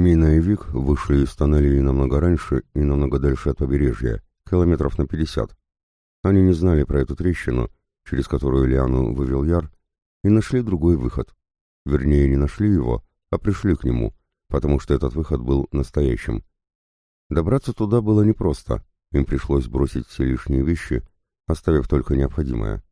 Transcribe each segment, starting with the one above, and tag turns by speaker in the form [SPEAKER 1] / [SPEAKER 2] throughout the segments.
[SPEAKER 1] Мина и Вик вышли из тоннелей намного раньше и намного дальше от побережья, километров на пятьдесят. Они не знали про эту трещину, через которую Лиану вывел Яр, и нашли другой выход. Вернее, не нашли его, а пришли к нему, потому что этот выход был настоящим. Добраться туда было непросто, им пришлось бросить все лишние вещи, оставив только необходимое.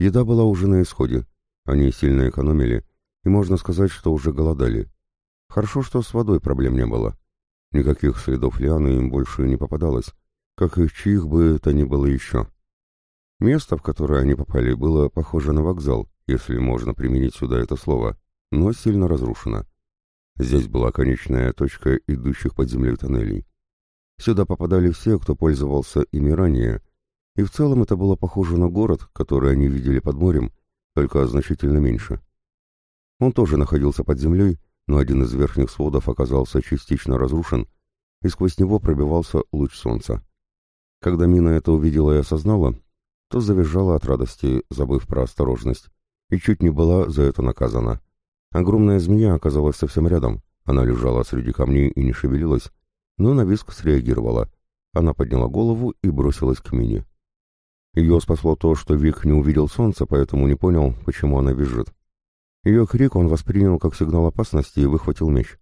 [SPEAKER 1] Еда была уже на исходе, они сильно экономили, и можно сказать, что уже голодали. Хорошо, что с водой проблем не было. Никаких следов лианы им больше не попадалось, как и чьих бы это ни было еще. Место, в которое они попали, было похоже на вокзал, если можно применить сюда это слово, но сильно разрушено. Здесь была конечная точка идущих под землей тоннелей. Сюда попадали все, кто пользовался ими ранее, и в целом это было похоже на город, который они видели под морем, только значительно меньше. Он тоже находился под землей, но один из верхних сводов оказался частично разрушен, и сквозь него пробивался луч солнца. Когда Мина это увидела и осознала, то завизжала от радости, забыв про осторожность, и чуть не была за это наказана. Огромная змея оказалась совсем рядом, она лежала среди камней и не шевелилась, но на виск среагировала. Она подняла голову и бросилась к Мине. Ее спасло то, что Вик не увидел солнца, поэтому не понял, почему она визжит. Ее крик он воспринял как сигнал опасности и выхватил меч.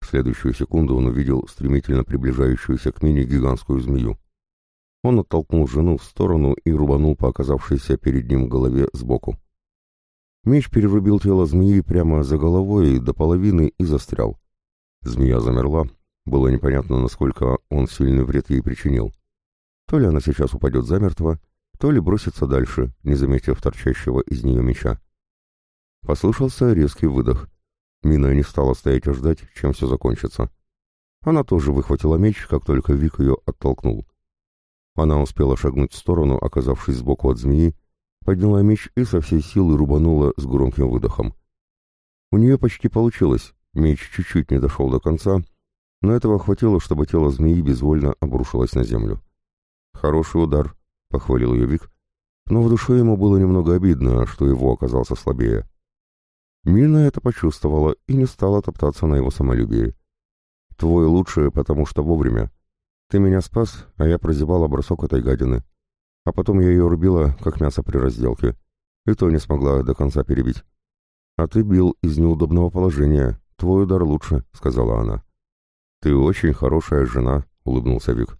[SPEAKER 1] В следующую секунду он увидел стремительно приближающуюся к Мине гигантскую змею. Он оттолкнул жену в сторону и рубанул по оказавшейся перед ним голове сбоку. Меч перерубил тело змеи прямо за головой до половины и застрял. Змея замерла, было непонятно, насколько он сильный вред ей причинил. То ли она сейчас упадет замертво, то ли бросится дальше, не заметив торчащего из нее меча. Послышался резкий выдох. Мина не стала стоять и ждать, чем все закончится. Она тоже выхватила меч, как только Вик ее оттолкнул. Она успела шагнуть в сторону, оказавшись сбоку от змеи, подняла меч и со всей силы рубанула с громким выдохом. У нее почти получилось, меч чуть-чуть не дошел до конца, но этого хватило, чтобы тело змеи безвольно обрушилось на землю. «Хороший удар», — похвалил ее Вик, но в душе ему было немного обидно, что его оказался слабее. Мина это почувствовала и не стала топтаться на его самолюбии. «Твой лучший, потому что вовремя. Ты меня спас, а я прозевала бросок этой гадины. А потом я ее рубила, как мясо при разделке. И то не смогла до конца перебить. А ты бил из неудобного положения. Твой удар лучше», — сказала она. «Ты очень хорошая жена», — улыбнулся Вик.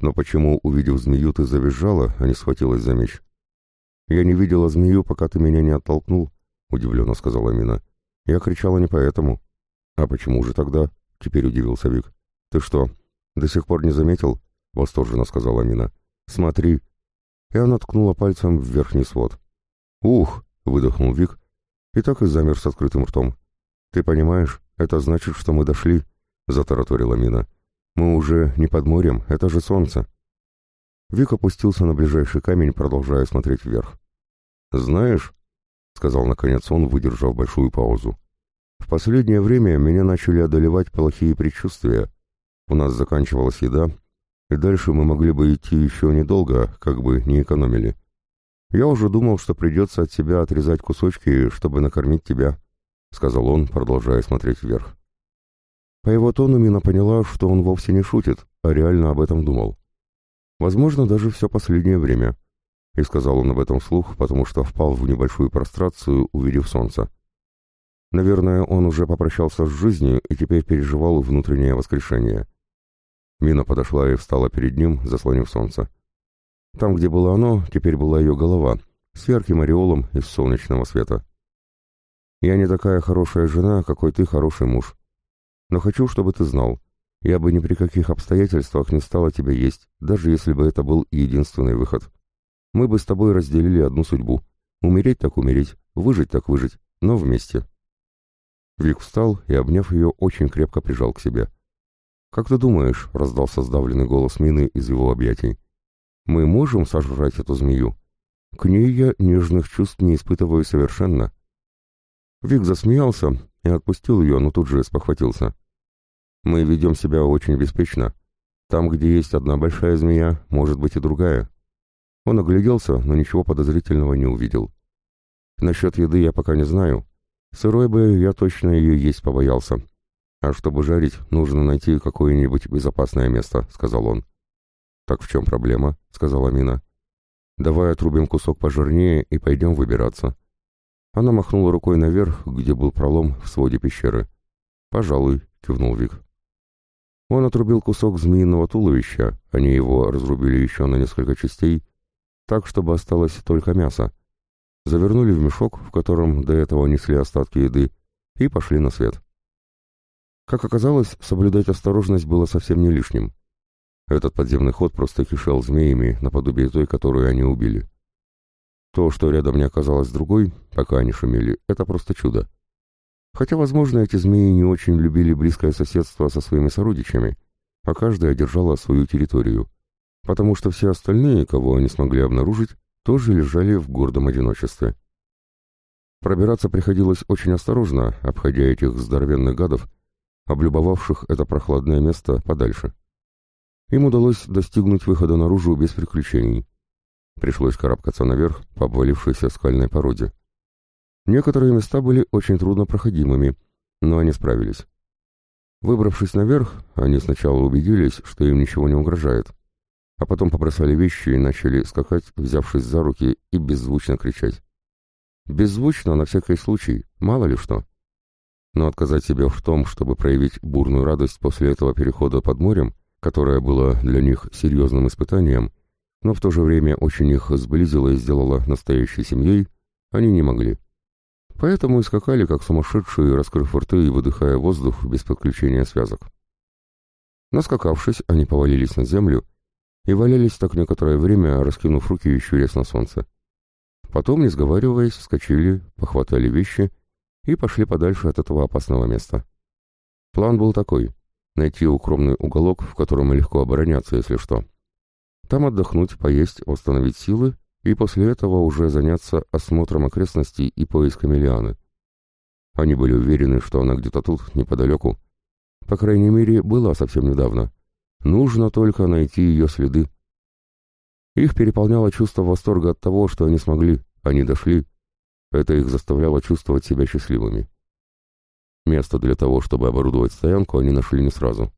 [SPEAKER 1] Но почему, увидев змею, ты завизжала, а не схватилась за меч? Я не видела змею, пока ты меня не оттолкнул, — удивленно сказала Мина. Я кричала не поэтому. А почему же тогда? — теперь удивился Вик. Ты что, до сих пор не заметил? — восторженно сказала Мина. Смотри. И она ткнула пальцем в верхний свод. Ух! — выдохнул Вик и так и замер с открытым ртом. Ты понимаешь, это значит, что мы дошли, — затараторила Мина. Мы уже не под морем, это же солнце. Вик опустился на ближайший камень, продолжая смотреть вверх. «Знаешь», — сказал наконец он, выдержав большую паузу, — «в последнее время меня начали одолевать плохие предчувствия. У нас заканчивалась еда, и дальше мы могли бы идти еще недолго, как бы не экономили. Я уже думал, что придется от себя отрезать кусочки, чтобы накормить тебя», — сказал он, продолжая смотреть вверх. По его тону Мина поняла, что он вовсе не шутит, а реально об этом думал. Возможно, даже все последнее время. И сказал он об этом вслух, потому что впал в небольшую прострацию, увидев солнце. Наверное, он уже попрощался с жизнью и теперь переживал внутреннее воскрешение. Мина подошла и встала перед ним, заслонив солнце. Там, где было оно, теперь была ее голова, с ярким ореолом из солнечного света. «Я не такая хорошая жена, какой ты хороший муж», но хочу, чтобы ты знал, я бы ни при каких обстоятельствах не стала тебя есть, даже если бы это был единственный выход. Мы бы с тобой разделили одну судьбу. Умереть так умереть, выжить так выжить, но вместе». Вик встал и, обняв ее, очень крепко прижал к себе. «Как ты думаешь?» — раздался сдавленный голос Мины из его объятий. «Мы можем сожрать эту змею? К ней я нежных чувств не испытываю совершенно». Вик засмеялся и отпустил ее, но тут же спохватился. Мы ведем себя очень беспечно. Там, где есть одна большая змея, может быть и другая. Он огляделся, но ничего подозрительного не увидел. Насчет еды я пока не знаю. Сырой бы я точно ее есть побоялся. «А чтобы жарить, нужно найти какое-нибудь безопасное место», — сказал он. «Так в чем проблема?» — сказала Мина. «Давай отрубим кусок пожирнее и пойдем выбираться». Она махнула рукой наверх, где был пролом в своде пещеры. «Пожалуй», — кивнул Вик. Он отрубил кусок змеиного туловища, они его разрубили еще на несколько частей, так, чтобы осталось только мясо. Завернули в мешок, в котором до этого несли остатки еды, и пошли на свет. Как оказалось, соблюдать осторожность было совсем не лишним. Этот подземный ход просто кишел змеями, наподобие той, которую они убили. То, что рядом не оказалось другой, пока они шумели, это просто чудо. Хотя, возможно, эти змеи не очень любили близкое соседство со своими сородичами, а каждая держала свою территорию, потому что все остальные, кого они смогли обнаружить, тоже лежали в гордом одиночестве. Пробираться приходилось очень осторожно, обходя этих здоровенных гадов, облюбовавших это прохладное место подальше. Им удалось достигнуть выхода наружу без приключений. Пришлось карабкаться наверх по обвалившейся скальной породе. Некоторые места были очень труднопроходимыми, но они справились. Выбравшись наверх, они сначала убедились, что им ничего не угрожает, а потом побросали вещи и начали скакать, взявшись за руки и беззвучно кричать. Беззвучно, на всякий случай, мало ли что. Но отказать себе в том, чтобы проявить бурную радость после этого перехода под морем, которое было для них серьезным испытанием, но в то же время очень их сблизило и сделало настоящей семьей, они не могли. Поэтому и скакали, как сумасшедшие, раскрыв рты и выдыхая воздух без подключения связок. Наскакавшись, они повалились на землю и валялись так некоторое время, раскинув руки и щурясь на солнце. Потом, не сговариваясь, вскочили, похватали вещи и пошли подальше от этого опасного места. План был такой — найти укромный уголок, в котором легко обороняться, если что. Там отдохнуть, поесть, восстановить силы и после этого уже заняться осмотром окрестностей и поисками Лианы. Они были уверены, что она где-то тут, неподалеку. По крайней мере, была совсем недавно. Нужно только найти ее следы. Их переполняло чувство восторга от того, что они смогли, они дошли. Это их заставляло чувствовать себя счастливыми. Место для того, чтобы оборудовать стоянку, они нашли не сразу.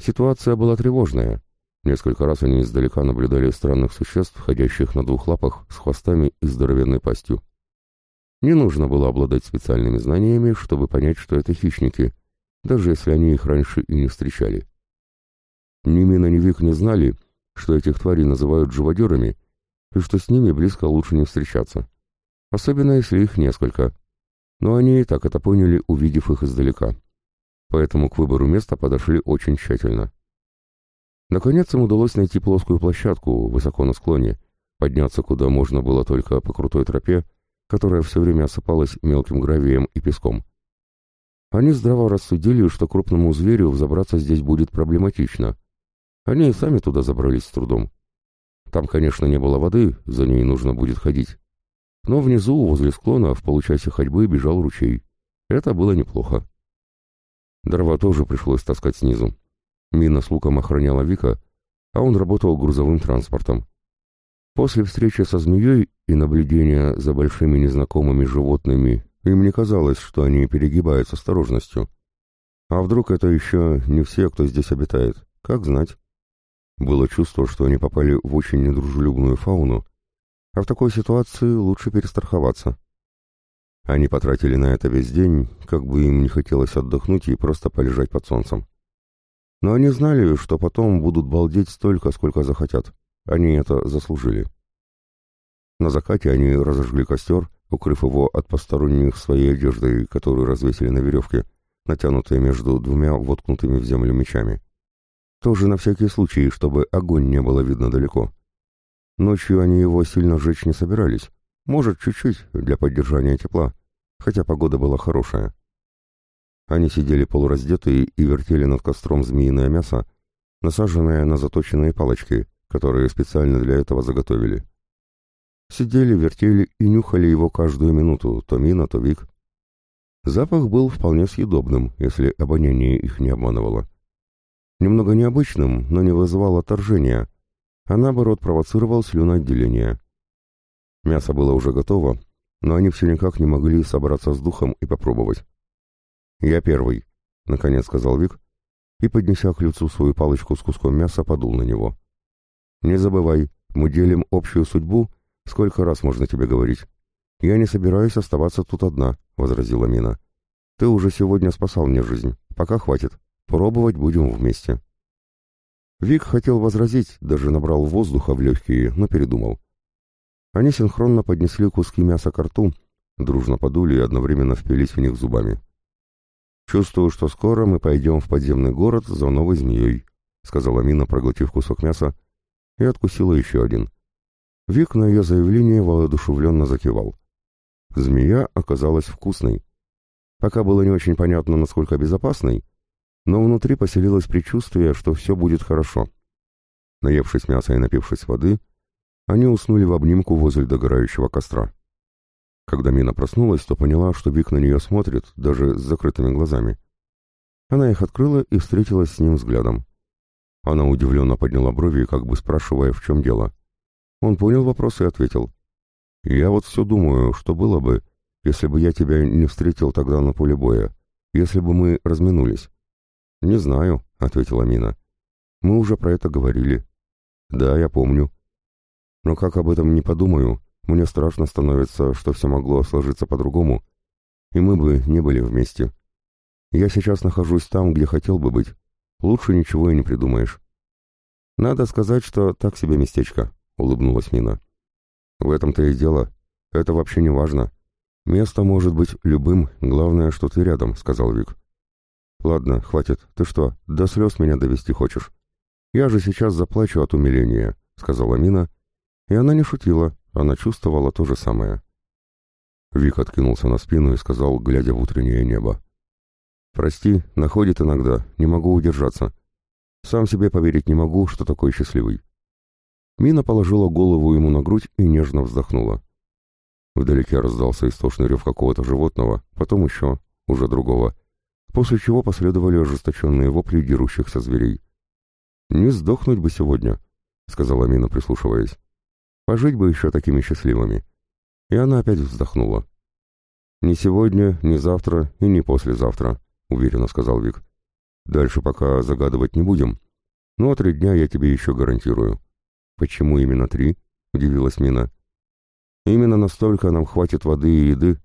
[SPEAKER 1] Ситуация была тревожная. Несколько раз они издалека наблюдали странных существ, ходящих на двух лапах, с хвостами и здоровенной пастью. Не нужно было обладать специальными знаниями, чтобы понять, что это хищники, даже если они их раньше и не встречали. Ни Мина, ни Вик не знали, что этих тварей называют живодерами, и что с ними близко лучше не встречаться. Особенно, если их несколько. Но они и так это поняли, увидев их издалека. Поэтому к выбору места подошли очень тщательно. Наконец им удалось найти плоскую площадку высоко на склоне, подняться куда можно было только по крутой тропе, которая все время осыпалась мелким гравием и песком. Они здраво рассудили, что крупному зверю взобраться здесь будет проблематично. Они и сами туда забрались с трудом. Там, конечно, не было воды, за ней нужно будет ходить. Но внизу, возле склона, в получасе ходьбы бежал ручей. Это было неплохо. Дрова тоже пришлось таскать снизу. Мина с луком охраняла Вика, а он работал грузовым транспортом. После встречи со змеей и наблюдения за большими незнакомыми животными им не казалось, что они перегибают с осторожностью. А вдруг это еще не все, кто здесь обитает? Как знать? Было чувство, что они попали в очень недружелюбную фауну, а в такой ситуации лучше перестраховаться. Они потратили на это весь день, как бы им не хотелось отдохнуть и просто полежать под солнцем. Но они знали, что потом будут балдеть столько, сколько захотят. Они это заслужили. На закате они разожгли костер, укрыв его от посторонних своей одеждой, которую развесили на веревке, натянутой между двумя воткнутыми в землю мечами. Тоже на всякий случай, чтобы огонь не было видно далеко. Ночью они его сильно жечь не собирались, может, чуть-чуть, для поддержания тепла, хотя погода была хорошая. Они сидели полураздетые и вертели над костром змеиное мясо, насаженное на заточенные палочки, которые специально для этого заготовили. Сидели, вертели и нюхали его каждую минуту, то Мина, то Вик. Запах был вполне съедобным, если обоняние их не обманывало. Немного необычным, но не вызывал отторжения, а наоборот провоцировал слюноотделение. Мясо было уже готово, но они все никак не могли собраться с духом и попробовать. «Я первый», — наконец сказал Вик, и, поднеся к лицу свою палочку с куском мяса, подул на него. «Не забывай, мы делим общую судьбу, сколько раз можно тебе говорить. Я не собираюсь оставаться тут одна», — возразила Мина. «Ты уже сегодня спасал мне жизнь. Пока хватит. Пробовать будем вместе». Вик хотел возразить, даже набрал воздуха в легкие, но передумал. Они синхронно поднесли куски мяса к рту, дружно подули и одновременно впились в них зубами. «Чувствую, что скоро мы пойдем в подземный город за новой змеей», — сказала Мина, проглотив кусок мяса, и откусила еще один. Вик на ее заявление воодушевленно закивал. Змея оказалась вкусной. Пока было не очень понятно, насколько безопасной, но внутри поселилось предчувствие, что все будет хорошо. Наевшись мяса и напившись воды, они уснули в обнимку возле догорающего костра. Когда Мина проснулась, то поняла, что Вик на нее смотрит, даже с закрытыми глазами. Она их открыла и встретилась с ним взглядом. Она удивленно подняла брови, как бы спрашивая, в чем дело. Он понял вопрос и ответил. «Я вот все думаю, что было бы, если бы я тебя не встретил тогда на поле боя, если бы мы разминулись». «Не знаю», — ответила Мина. «Мы уже про это говорили». «Да, я помню». «Но как об этом не подумаю, мне страшно становится, что все могло сложиться по-другому, и мы бы не были вместе. Я сейчас нахожусь там, где хотел бы быть. Лучше ничего и не придумаешь. Надо сказать, что так себе местечко, — улыбнулась Мина. В этом-то и дело. Это вообще не важно. Место может быть любым, главное, что ты рядом, — сказал Вик. Ладно, хватит. Ты что, до слез меня довести хочешь? Я же сейчас заплачу от умиления, — сказала Мина, и она не шутила, она чувствовала то же самое. Вик откинулся на спину и сказал, глядя в утреннее небо. «Прости, находит иногда, не могу удержаться. Сам себе поверить не могу, что такой счастливый». Мина положила голову ему на грудь и нежно вздохнула. Вдалеке раздался истошный рев какого-то животного, потом еще, уже другого, после чего последовали ожесточенные вопли дерущихся зверей. «Не сдохнуть бы сегодня», — сказала Мина, прислушиваясь. Пожить бы еще такими счастливыми. И она опять вздохнула. «Не сегодня, не завтра и не послезавтра», — уверенно сказал Вик. «Дальше пока загадывать не будем. Но три дня я тебе еще гарантирую». «Почему именно три?» — удивилась Мина. «Именно настолько нам хватит воды и еды,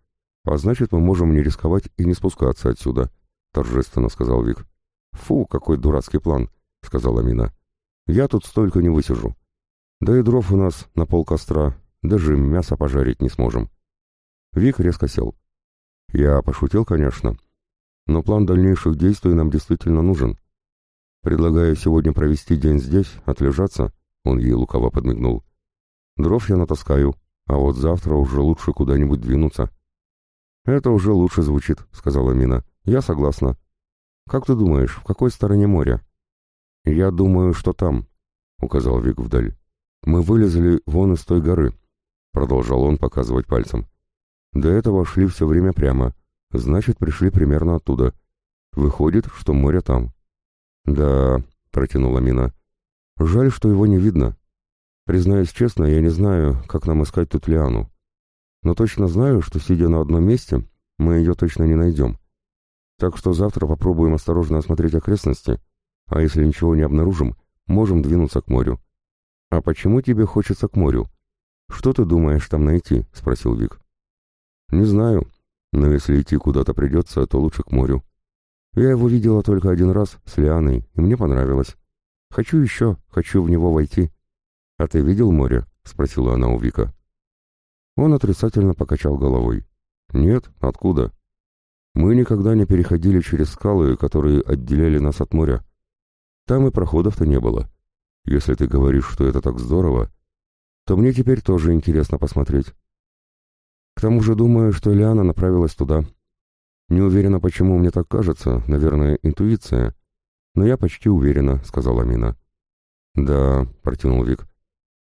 [SPEAKER 1] а значит, мы можем не рисковать и не спускаться отсюда», — торжественно сказал Вик. «Фу, какой дурацкий план», — сказала Мина. «Я тут столько не высижу. Да и дров у нас на пол костра, даже мясо пожарить не сможем. Вик резко сел. Я пошутил, конечно, но план дальнейших действий нам действительно нужен. Предлагаю сегодня провести день здесь, отлежаться, он ей лукаво подмигнул. Дров я натаскаю, а вот завтра уже лучше куда-нибудь двинуться. Это уже лучше звучит, сказала Мина. Я согласна. Как ты думаешь, в какой стороне моря? Я думаю, что там, указал Вик вдаль. «Мы вылезли вон из той горы», — продолжал он показывать пальцем. «До этого шли все время прямо, значит, пришли примерно оттуда. Выходит, что море там». «Да», — протянула Мина. «Жаль, что его не видно. Признаюсь честно, я не знаю, как нам искать тут Лиану. Но точно знаю, что, сидя на одном месте, мы ее точно не найдем. Так что завтра попробуем осторожно осмотреть окрестности, а если ничего не обнаружим, можем двинуться к морю. «А почему тебе хочется к морю? Что ты думаешь там найти?» — спросил Вик. «Не знаю, но если идти куда-то придется, то лучше к морю. Я его видела только один раз с Лианой, и мне понравилось. Хочу еще, хочу в него войти». «А ты видел море?» — спросила она у Вика. Он отрицательно покачал головой. «Нет, откуда?» «Мы никогда не переходили через скалы, которые отделяли нас от моря. Там и проходов-то не было. Если ты говоришь, что это так здорово, то мне теперь тоже интересно посмотреть. К тому же думаю, что Лиана направилась туда. Не уверена, почему мне так кажется, наверное, интуиция. Но я почти уверена, сказала Мина. Да, протянул Вик.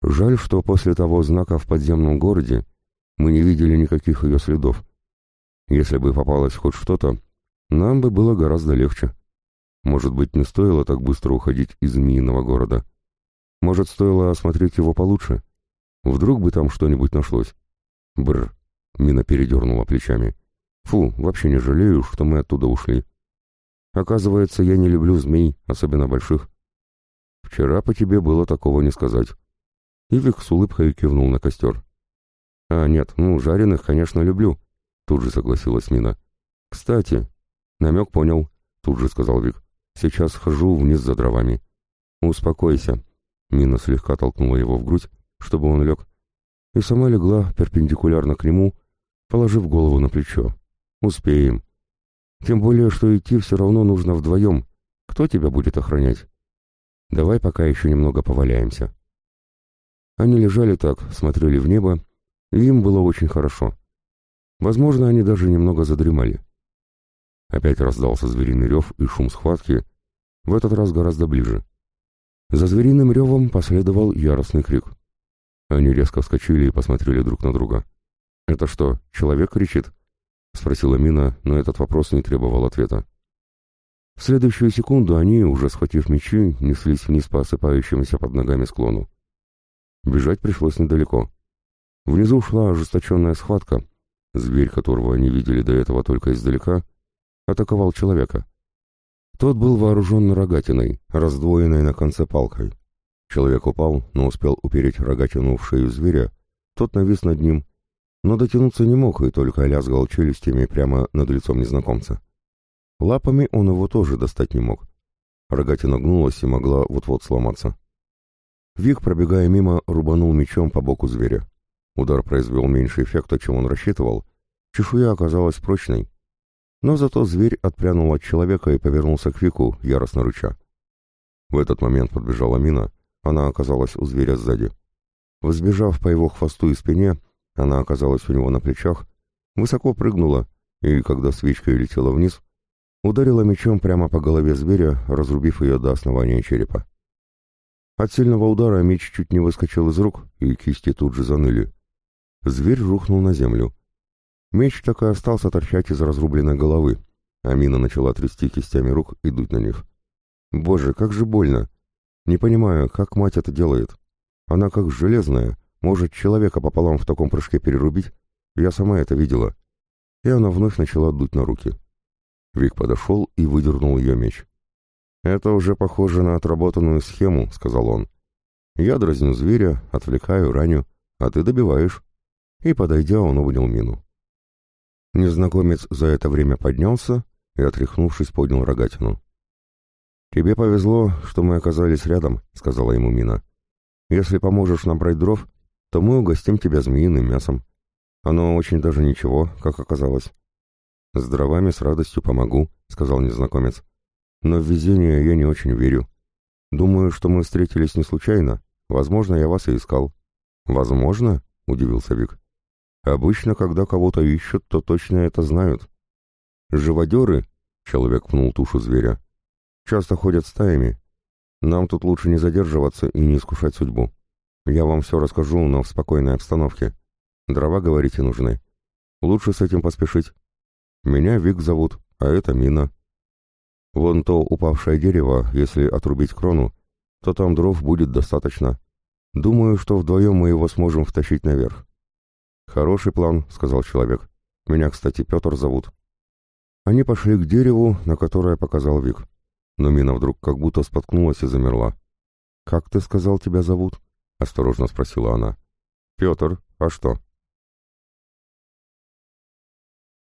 [SPEAKER 1] Жаль, что после того знака в подземном городе мы не видели никаких ее следов. Если бы попалось хоть что-то, нам бы было гораздо легче. Может быть, не стоило так быстро уходить из Змеиного города. Может, стоило осмотреть его получше? Вдруг бы там что-нибудь нашлось? Бррр. Мина передернула плечами. Фу, вообще не жалею, что мы оттуда ушли. Оказывается, я не люблю змей, особенно больших. Вчера по тебе было такого не сказать. Ивик с улыбкой кивнул на костер. А, нет, ну, жареных, конечно, люблю, тут же согласилась Мина. Кстати, намек понял, тут же сказал Вик. Сейчас хожу вниз за дровами. Успокойся. Мина слегка толкнула его в грудь, чтобы он лег, и сама легла перпендикулярно к нему, положив голову на плечо. «Успеем. Тем более, что идти все равно нужно вдвоем. Кто тебя будет охранять? Давай пока еще немного поваляемся». Они лежали так, смотрели в небо, и им было очень хорошо. Возможно, они даже немного задремали. Опять раздался звериный рев и шум схватки, в этот раз гораздо ближе. За звериным ревом последовал яростный крик. Они резко вскочили и посмотрели друг на друга. «Это что, человек кричит?» — спросила Мина, но этот вопрос не требовал ответа. В следующую секунду они, уже схватив мечи, неслись вниз по осыпающемуся под ногами склону. Бежать пришлось недалеко. Внизу шла ожесточенная схватка. Зверь, которого они видели до этого только издалека, атаковал человека. Тот был вооружен рогатиной, раздвоенной на конце палкой. Человек упал, но успел упереть рогатину в шею зверя, тот навис над ним, но дотянуться не мог и только лязгал челюстями прямо над лицом незнакомца. Лапами он его тоже достать не мог. Рогатина гнулась и могла вот-вот сломаться. Вик, пробегая мимо, рубанул мечом по боку зверя. Удар произвел меньше эффекта, чем он рассчитывал. Чешуя оказалась прочной. Но зато зверь отпрянул от человека и повернулся к Вику, яростно рыча. В этот момент подбежала Мина — она оказалась у зверя сзади. Взбежав по его хвосту и спине, она оказалась у него на плечах, высоко прыгнула и, когда свечка летела вниз, ударила мечом прямо по голове зверя, разрубив ее до основания черепа. От сильного удара меч чуть не выскочил из рук, и кисти тут же заныли. Зверь рухнул на землю. Меч так и остался торчать из разрубленной головы, а Мина начала трясти кистями рук и дуть на них. «Боже, как же больно!» Не понимаю, как мать это делает. Она как железная, может человека пополам в таком прыжке перерубить. Я сама это видела. И она вновь начала дуть на руки. Вик подошел и выдернул ее меч. «Это уже похоже на отработанную схему», — сказал он. «Я дразню зверя, отвлекаю, раню, а ты добиваешь». И, подойдя, он увидел мину. Незнакомец за это время поднялся и, отряхнувшись, поднял рогатину. «Тебе повезло, что мы оказались рядом», — сказала ему Мина. «Если поможешь нам брать дров, то мы угостим тебя змеиным мясом. Оно очень даже ничего, как оказалось». «С дровами с радостью помогу», — сказал незнакомец. «Но в везение я не очень верю. Думаю, что мы встретились не случайно. Возможно, я вас и искал». «Возможно?» — удивился Вик. «Обычно, когда кого-то ищут, то точно это знают». «Живодеры?» — человек пнул тушу зверя. Часто ходят стаями. Нам тут лучше не задерживаться и не искушать судьбу. Я вам все расскажу, но в спокойной обстановке. Дрова, говорите, нужны. Лучше с этим поспешить. Меня Вик зовут, а это Мина. Вон то упавшее дерево, если отрубить крону, то там дров будет достаточно. Думаю, что вдвоем мы его сможем втащить наверх. Хороший план, сказал человек. Меня, кстати, Петр зовут. Они пошли к дереву, на которое показал Вик но Мина вдруг как будто споткнулась и замерла. «Как ты сказал, тебя зовут?» — осторожно спросила она. «Петр, а что?»